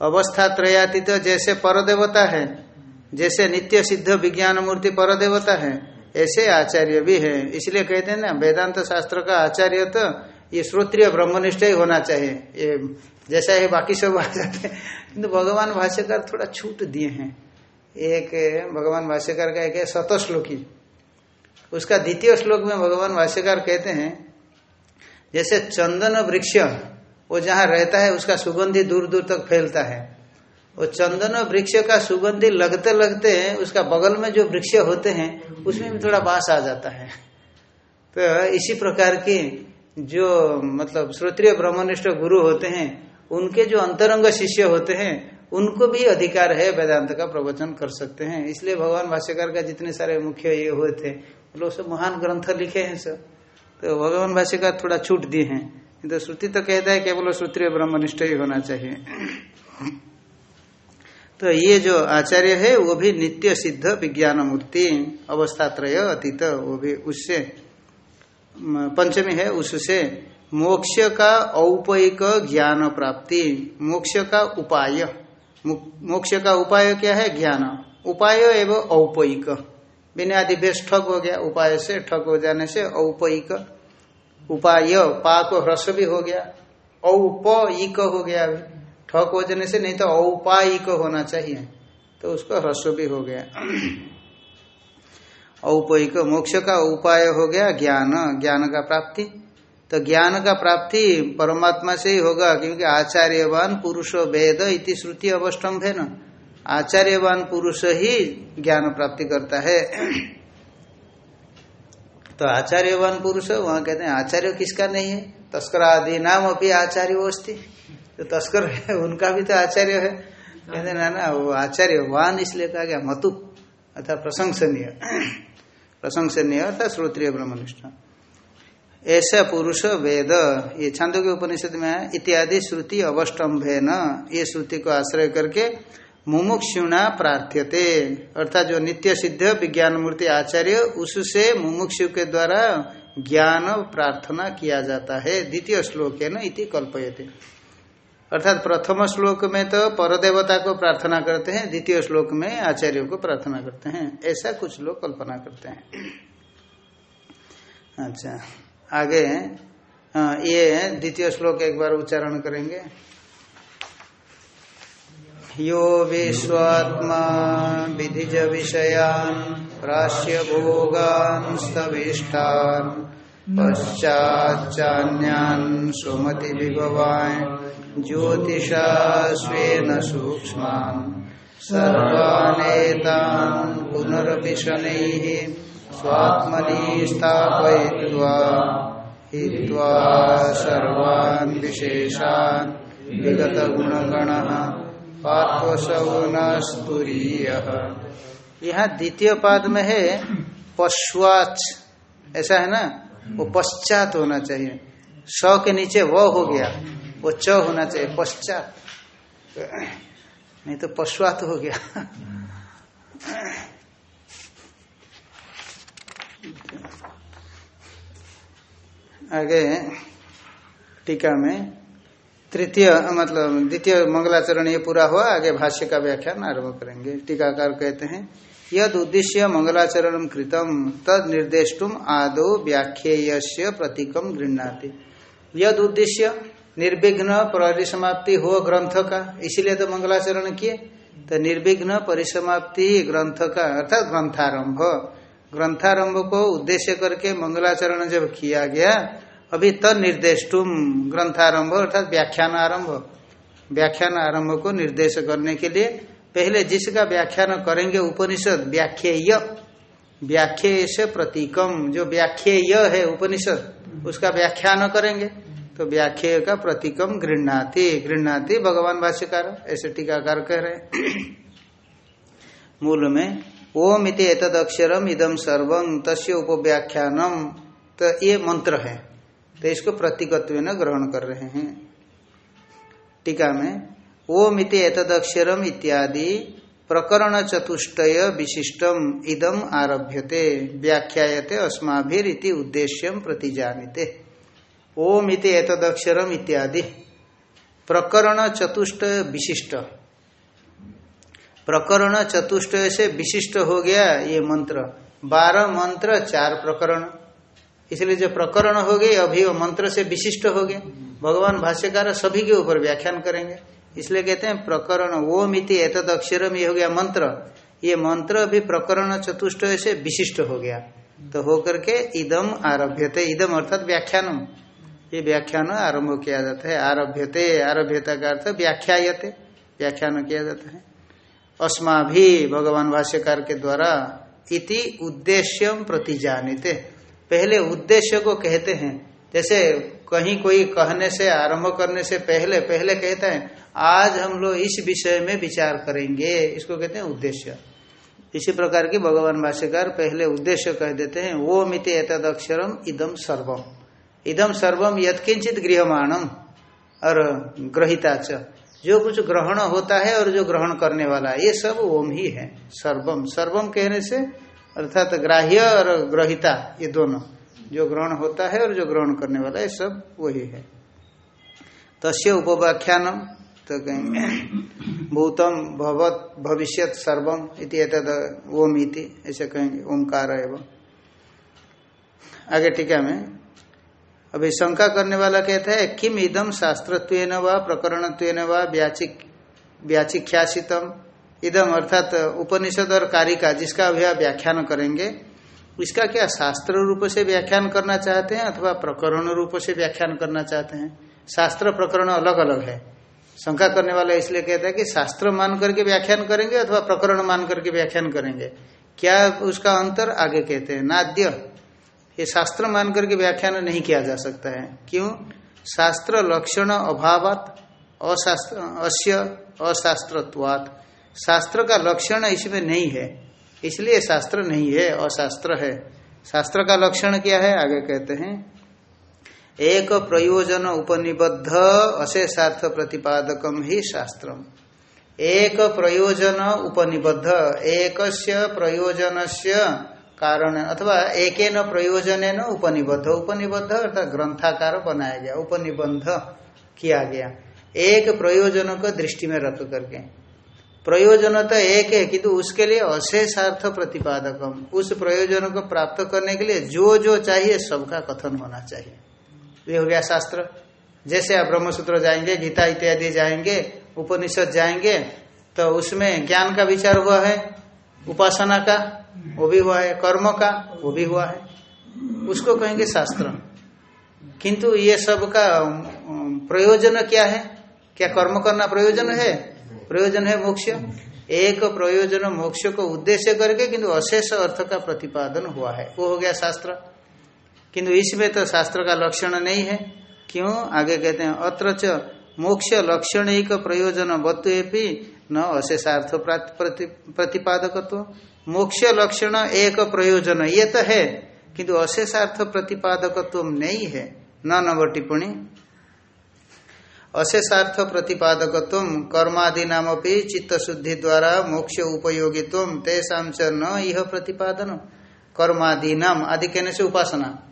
अवस्था त्रयातीत जैसे परदेवता है, जैसे नित्य सिद्ध विज्ञान मूर्ति परदेवता है, ऐसे आचार्य भी है। इसलिए कहते हैं ना, वेदांत शास्त्र का आचार्य तो ये श्रोत्रिय ब्रह्मनिष्ठ ही होना चाहिए। ये जैसा है बाकी सब आ जाते हैं। किंतु भगवान भाष्यकार थोड़ा छूट दिए हैं। एक, भगवान भाष्यकार का एक है शतश्लोकी उसका द्वितीय श्लोक में भगवान भाष्यकार कहते हैं, जैसे चंदन वृक्ष, वो जहाँ रहता है, उसका सुगंधि दूर दूर तक फैलता है। वो चंदन वृक्ष का सुगंधि लगते लगते उसका बगल में जो वृक्ष होते हैं, उसमें भी थोड़ा बास आ जाता है। तो इसी प्रकार की जो मतलब श्रोत्रिय ब्रह्मनिष्ठ गुरु होते हैं, उनके जो अंतरंग शिष्य होते हैं, उनको भी अधिकार है वेदांत का प्रवचन कर सकते हैं। इसलिए भगवान भाष्यकार का जितने सारे मुख्य ये हुए थे लोग सब महान ग्रंथ लिखे हैं सब। तो भगवान भाष्यकार थोड़ा छूट दिए हैं। तो श्रुति तो कहता है केवल श्रोत्रिय ब्रह्मनिष्ठ ही होना चाहिए। तो ये जो आचार्य है, वो भी नित्य सिद्ध विज्ञान मूर्ति, अवस्थात्रय, अतीत, वो भी उससे पंचमी है, उससे मोक्ष का औपयिक ज्ञान प्राप्ति, मोक्ष का उपाय। मोक्ष का उपाय क्या है? ज्ञान। उपाय एवं औपयिक बिना आदिभ्यस ठग हो गया, उपाय से ठग हो जाने से औपयिक। उपाय पा को भी हो गया, औपयिक हो गया। अभी ठग हो जाने से नहीं तो औपायिक होना चाहिए तो उसको ह्रस्व भी हो गया। औपयिक, मोक्ष का उपाय हो गया ज्ञान ज्ञान का प्राप्ति। तो ज्ञान का प्राप्ति परमात्मा से ही होगा, क्योंकि आचार्यवान पुरुष वेद इति श्रुति अवस्टम्भ है न आचार्यवान पुरुष ही ज्ञान प्राप्ति करता है। तो आचार्यवान पुरुष, वहाँ कहते हैं, आचार्य किसका नहीं है? तस्कर आदि नाम अभी आचार्य अस्ति। तो तस्कर है, उनका भी तो आचार्य है। कहते ना ना, वो आचार्यवान इसलिए कहा गया, मतु, अर्थात प्रशंसनीय। प्रशंसनीय अर्थात श्रोत्रिय ब्रह्मनिष्ठ। ऐसा पुरुष वेद, ये छांदो के उपनिषद में है, इत्यादि श्रुति अवस्टम्भे न ये श्रुति को आश्रय करके मुमुक्षुणा प्रार्थ्यते। अर्थात जो नित्य सिद्ध विज्ञान मूर्ति आचार्य, उससे मुमुक्षु के द्वारा ज्ञान प्रार्थना किया जाता है। द्वितीय श्लोक है न, इति कल्पयते। अर्थात प्रथम श्लोक में तो परदेवता को प्रार्थना करते हैं, द्वितीय श्लोक में आचार्य को प्रार्थना करते हैं। ऐसा कुछ लोग कल्पना करते हैं। अच्छा आगे ये द्वितीय श्लोक एक बार उच्चारण करेंगे। यो विश्वात्मा विधिज विषयान् प्राश्य भोगान् स्तविष्ठान् पश्चाच्चान्यान् सुमति विभवान् ज्योतिषा स्वेन सूक्ष्मान् सर्वानेतान् पुनरपि शनैः स्वात्मनि स्थापयित्वा हित्वा सर्वान् विशेषान् विगतगुणगणः यहाँ द्वितीय पाद में है पश्वाच ऐसा है ना? वो पश्चात होना चाहिए। स के नीचे वो हो गया। वो च होना चाहिए। पश्चात। नहीं तो पश्वात हो गया। आगे टीका में तृतीय मतलब द्वितीय मंगलाचरण ये पूरा हुआ, आगे भाष्य का व्याख्यान आरंभ करेंगे। टीकाकार कहते हैं, यद उद्देश्य मंगलाचरण कृतम, तद निर्देशुम आदो व्याख्येय प्रतीकम गृहणाति। यद उद्देश्य निर्विघ्न परिसमाप्ति हो ग्रंथ का, इसीलिए तो मंगलाचरण किए। तो निर्विघ्न परिसमाप्ति ग्रंथ का अर्थात ग्रंथारंभ। ग्रंथारंभ को उद्देश्य करके मंगलाचरण जब किया गया अभी निर्देशुम ग्रंथारंभ, अर्थात व्याख्यान आरंभ। व्याख्यान आरंभ को निर्देश करने के लिए पहले जिसका व्याख्यान करेंगे उपनिषद, व्याख्येय। व्याख्येय से प्रतीकम, जो व्याख्येय है उपनिषद, उसका व्याख्यान करेंगे। तो व्याख्येय का प्रतीकम गृहणाति। गृहणाति भगवान भाष्यकार, ऐसे टीकाकार कह रहे मूल में ओम इति एतद अक्षरम इदम सर्वं तस्य उपव्याख्यानम तो ये मंत्र है। तो इसको प्रतीकत्व ग्रहण कर रहे हैं। टीका में, ओम इति एतद अक्षरम इत्यादि प्रकरण चतुष्टय विशिष्टम इदम आरभ्यते, व्याख्यायते अस्माभिर इति उद्देश्यम प्रतिजानीते। ओम इति एतद इत्यादि प्रकरण चतुष्ट विशिष्ट। प्रकरण चतुष्टय से विशिष्ट हो गया ये मंत्र। बारह मंत्र, चार प्रकरण। इसलिए जो प्रकरण हो गए, अभी वो मंत्र से विशिष्ट हो गए। भगवान भाष्यकार सभी के ऊपर व्याख्यान करेंगे। इसलिए कहते हैं, प्रकरण वो मिति एतद अक्षरम, ये हो गया मंत्र। ये मंत्र अभी प्रकरण चतुष्ट से विशिष्ट हो गया। तो होकर के इदम आरभ्यते। इदम अर्थात व्याख्यानम। ये व्याख्यान आरंभ किया जाता है। आरभ्यते, आरभ्यता का अर्थ व्याख्यायते। व्याख्यान किया जाता है। अस्मा भी भगवान भाष्यकार के द्वारा इति उद्देश्यम प्रति जानिते। पहले उद्देश्य को कहते हैं। जैसे कहीं कोई कहने से, आरंभ करने से पहले पहले कहता है, आज हम लोग इस विषय में विचार करेंगे। इसको कहते हैं उद्देश्य। इसी प्रकार की भगवान भाष्यकार पहले उद्देश्य कह देते हैं, वो मिति एतद अक्षरम इदम सर्वम। इदम सर्वम यथकिंचित गृहमाणम और ग्रहिता च। जो कुछ ग्रहण होता है और जो ग्रहण करने वाला है, ये सब ओम ही है, सर्वम। सर्वम कहने से अर्थात ग्राह्य और ग्रहिता, ये दोनों। जो ग्रहण होता है और जो ग्रहण करने वाला ये सब वही है। तस्य उपव्याख्यानम तो कहेंगे, भूतम भवत भविष्यत सर्वम इति ओम इति, ऐसे कहेंगे ओमकार एवं। आगे टीका में, अभी शंका करने वाला कहता है, किम इदम शास्त्रत्व व प्रकरणत्व व व्याचिख्यासितम इदम अर्थात उपनिषद और कारिका जिसका अभी आप व्याख्यान करेंगे, इसका क्या शास्त्र रूप से व्याख्यान करना चाहते हैं अथवा प्रकरण रूप से व्याख्यान करना चाहते हैं? शास्त्र प्रकरण अलग अलग है। शंका करने वाला इसलिए कहता है कि शास्त्र मान करके व्याख्यान करेंगे अथवा प्रकरण मान करके व्याख्यान करेंगे? क्या उसका अंतर आगे कहते हैं? नाद्य। ये शास्त्र मान करके व्याख्यान नहीं किया जा सकता है। क्यों? शास्त्र लक्षण अभावत, अशास्त्र अश्य अशास्त्रत्वात। शास्त्र का लक्षण इसमें नहीं है। इसलिए शास्त्र नहीं है, अशास्त्र है। शास्त्र का लक्षण क्या है? आगे कहते हैं। एक प्रयोजन उपनिबद्ध अशेषार्थ प्रतिपादकम ही शास्त्रम। एक प्रयोजन उपनिबद्ध एक प्रयोजन से कारण अथवा एक न प्रयोजन न उपनिबद्ध। उपनिबद्ध अर्थात ग्रंथाकार बनाया गया, उपनिबंध किया गया। एक प्रयोजन को दृष्टि में रख करके। प्रयोजन तो एक है, किंतु उसके लिए अशेषार्थ प्रतिपादकम। उस प्रयोजन को प्राप्त करने के लिए जो जो चाहिए, सबका कथन होना चाहिए। ये हो गया शास्त्र। जैसे आप ब्रह्मसूत्र जाएँगे, गीता इत्यादि जाएँगे, उपनिषद जाएँगे तो उसमें ज्ञान का विचार हुआ है, उपासना का, वो भी हुआ है, कर्म का, वो भी हुआ है। उसको कहेंगे शास्त्र। किंतु ये सब का प्रयोजन क्या है? क्या कर्म करना प्रयोजन है? प्रयोजन है मोक्ष। एक प्रयोजन मोक्ष को उद्देश्य करके किंतु अशेष अर्थ का प्रतिपादन हुआ है। वो हो गया शास्त्र। किंतु इसमें तो शास्त्र का लक्षण नहीं है। क्यों? आगे कहते हैं अत्र मोक्ष लक्षण एक प्रयोजन वत्वी न अशेषार्थ प्रतिपादकत्व। मोक्ष लक्षण एक प्रयोजन ये तो है किंतु अशेषार्थ प्रतिपादकत्व नहीं है। न नव टिप्पणी। अशेषार्थ प्रतिपादकत्व कर्मादि नाम चित्त शुद्धि द्वारा मोक्ष उपयोगित्व तेषा च न यह प्रतिपादन। कर्मादि नाम आदि कहने से उपासना।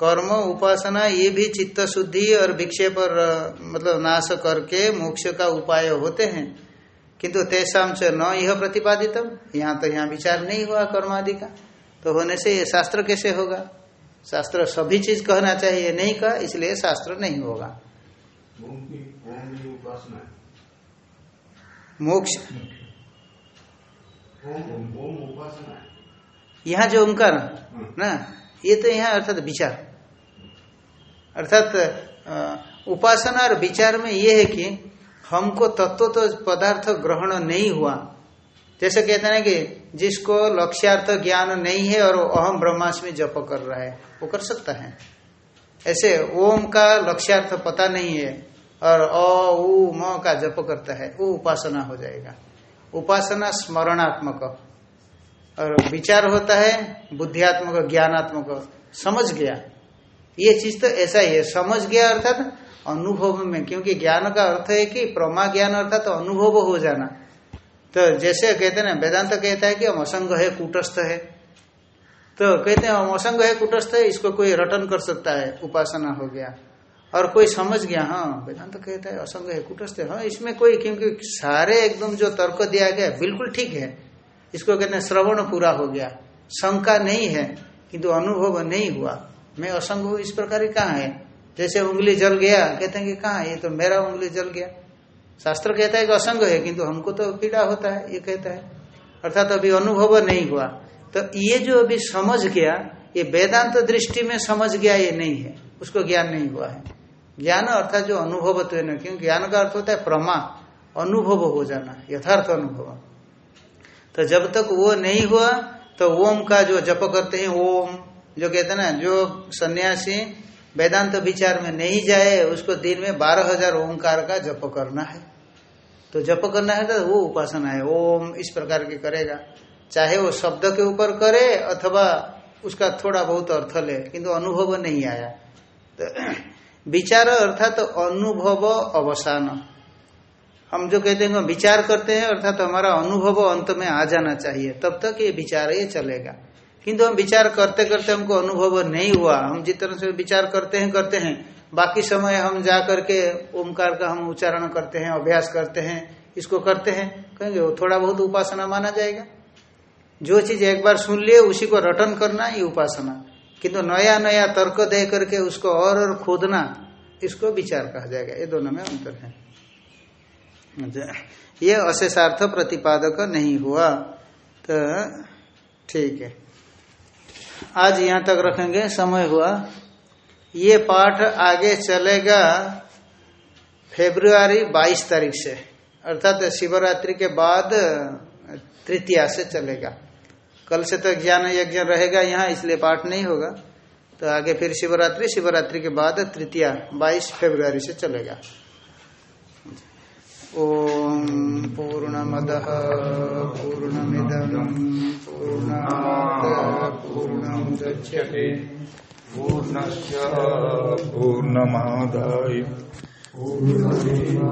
कर्म, उपासना, ये भी चित्त शुद्धि और विक्षेप मतलब नाश करके मोक्ष का उपाय होते हैं। किंतु तेसाम च न यह प्रतिपादितम। यहाँ तो यहाँ विचार नहीं हुआ कर्मादि का। तो होने से ये शास्त्र कैसे होगा? शास्त्र सभी चीज़ कहना चाहिए। नहीं कहा, इसलिए शास्त्र नहीं होगा। मोक्ष। यहाँ जो ओंकार ना ये तो यहाँ अर्थात विचार। अर्थात उपासना और विचार में ये है कि हमको तत्व तो पदार्थ ग्रहण नहीं हुआ। जैसे कहते हैं कि जिसको लक्ष्यार्थ ज्ञान नहीं है और अहम ब्रह्मास्मि जप कर रहा है वो कर सकता है। ऐसे ओम का लक्ष्यार्थ पता नहीं है और अ, उ, म का जप करता है, वो उपासना हो जाएगा। उपासना स्मरणात्मक। और विचार होता है, बुद्धियात्मक, ज्ञानात्मक, समझ गया। ये चीज़ तो ऐसा ही है, समझ गया अर्थात अनुभव में, क्योंकि ज्ञान का अर्थ है कि प्रमा ज्ञान अर्थात तो अनुभव हो जाना। तो जैसे कहते हैं ना, वेदांत कहता है कि हम असंग है, कूटस्थ है। तो कहते हैं, हम असंग है, कुटस्थ है, इसको कोई रटन कर सकता है, उपासना हो गया। और कोई समझ गया हाँ वेदांत तो कहता है, असंग है, कुटस्थ है। हाँ इसमें कोई, क्योंकि सारे एकदम जो तर्क दिया गया, बिल्कुल ठीक है। इसको कहते हैं, श्रवण पूरा हो गया। शंका नहीं है, किंतु अनुभव नहीं हुआ। मैं असंग हूँ, इस प्रकार कहाँ है? जैसे उंगली जल गया, कहते हैं कि कहाँ, ये तो मेरा उंगली जल गया। शास्त्र कहता है कि असंग है, किंतु हमको तो पीड़ा होता है, ये कहता है। अर्थात अभी अनुभव नहीं हुआ। तो ये जो अभी समझ गया, ये वेदांत तो दृष्टि में समझ गया ये नहीं है। उसको ज्ञान नहीं हुआ है। ज्ञान अर्थात जो अनुभव तो नहीं क्योंकि ज्ञान का अर्थ होता है प्रमा, अनुभव हो जाना, यथार्थ अनुभव। तो जब तक वो नहीं हुआ तो ओम का जो जप करते हैं, ओम, जो कहते हैं ना, जो सन्यासी वेदांत तो विचार में नहीं जाए, उसको दिन में बारह हज़ार ओंकार का जप करना है। तो जप करना है तो वो उपासना है, ओम इस प्रकार की करेगा। चाहे वो शब्द के ऊपर करे अथवा उसका थोड़ा बहुत अर्थ ले, किंतु अनुभव नहीं आया। तो विचार अर्थात तो अनुभव अवसान। हम जो कहते हैं विचार करते हैं, अर्थात तो हमारा अनुभव अंत में आ जाना चाहिए, तब तक ये विचार ये चलेगा। किंतु हम विचार करते करते हमको अनुभव नहीं हुआ, हम जिस तरह से विचार करते हैं करते हैं, बाकी समय हम जा करके ओमकार का हम उच्चारण करते हैं, अभ्यास करते हैं, इसको करते हैं, कहेंगे वो थोड़ा बहुत उपासना माना जाएगा। जो चीज़ एक बार सुन लिए उसी को रटन करना ये उपासना। किंतु नया नया तर्क दे करके उसको और और खोदना इसको विचार कहा जाएगा। ये दोनों में अंतर है। अच्छा, ये अशेषार्थ प्रतिपादक नहीं हुआ तो ठीक है। आज यहाँ तक रखेंगे समय हुआ। ये पाठ आगे चलेगा फेब्रुआरी 22 तारीख से अर्थात शिवरात्रि के बाद तृतीया से चलेगा। कल से तो ज्ञान यज्ञ रहेगा यहाँ इसलिए पाठ नहीं होगा। तो आगे फिर शिवरात्रि शिवरात्रि के बाद तृतीया 22 फरवरी से चलेगा। ओम पूर्णमद पूर्णमिदम पूर्ण पूर्णमुदच्यते पूर्णस्य पूर्णमादाय। पूर्णमेवावशिष्यते